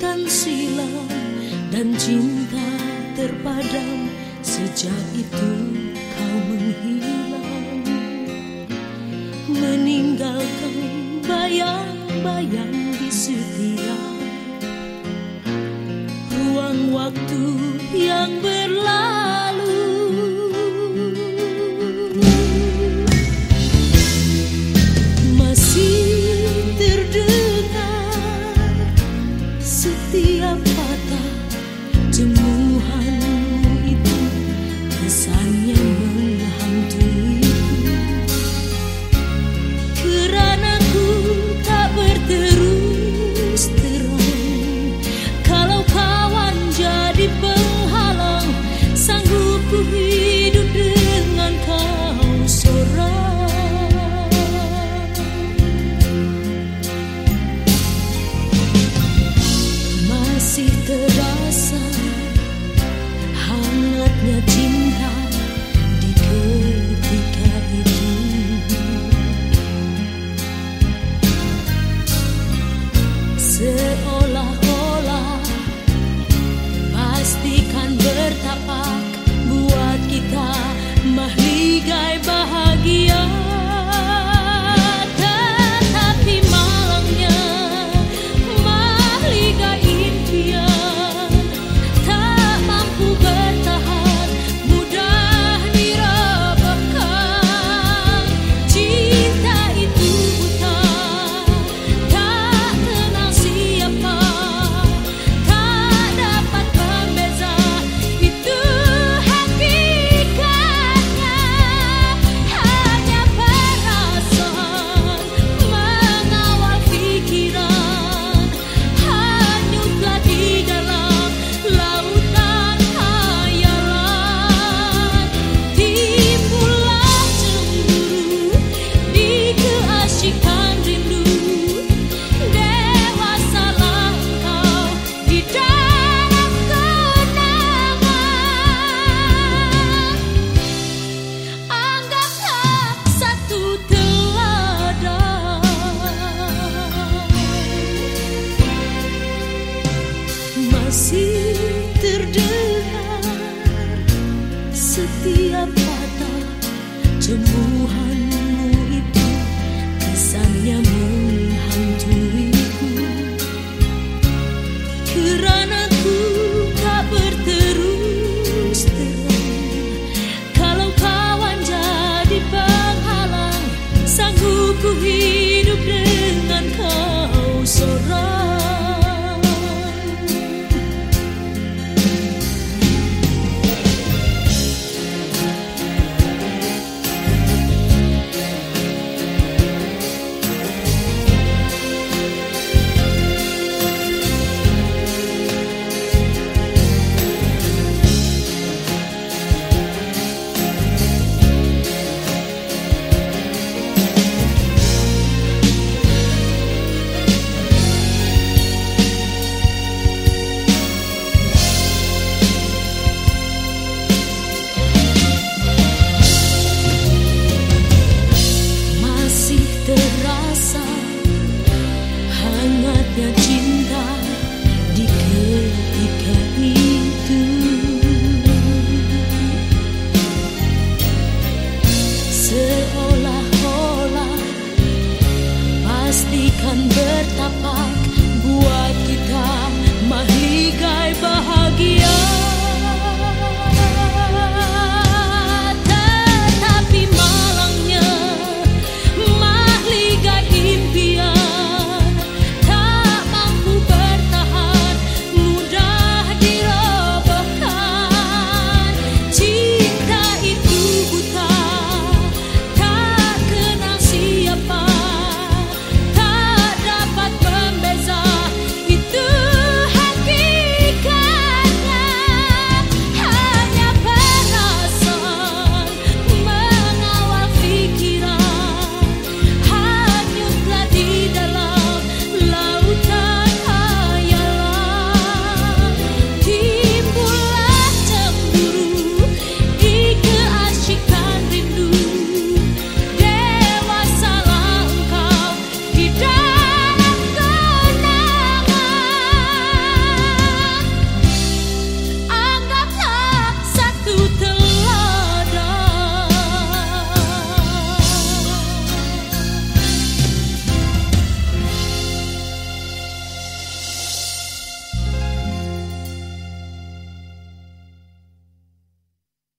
jeritan silam dan cinta terpadam. Sejak itu kau menghilang. Meninggalkan bayang-bayang di setiap ruang waktu yang berlalu sumuhan. Setiap kata cembuhanmu itu kesannya menghantuiku. Kerana